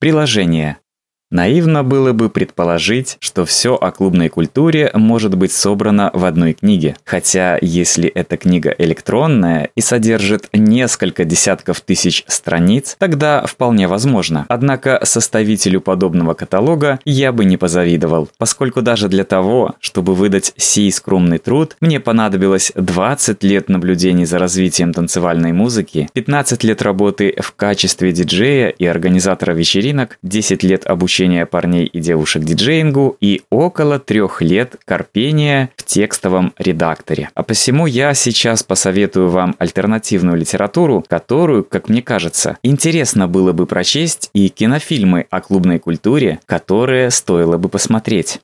Приложение. Наивно было бы предположить, что все о клубной культуре может быть собрано в одной книге. Хотя, если эта книга электронная и содержит несколько десятков тысяч страниц, тогда вполне возможно. Однако составителю подобного каталога я бы не позавидовал, поскольку даже для того, чтобы выдать сей скромный труд, мне понадобилось 20 лет наблюдений за развитием танцевальной музыки, 15 лет работы в качестве диджея и организатора вечеринок, 10 лет обучения обучения парней и девушек диджеингу и около трех лет корпения в текстовом редакторе. А посему я сейчас посоветую вам альтернативную литературу, которую, как мне кажется, интересно было бы прочесть и кинофильмы о клубной культуре, которые стоило бы посмотреть.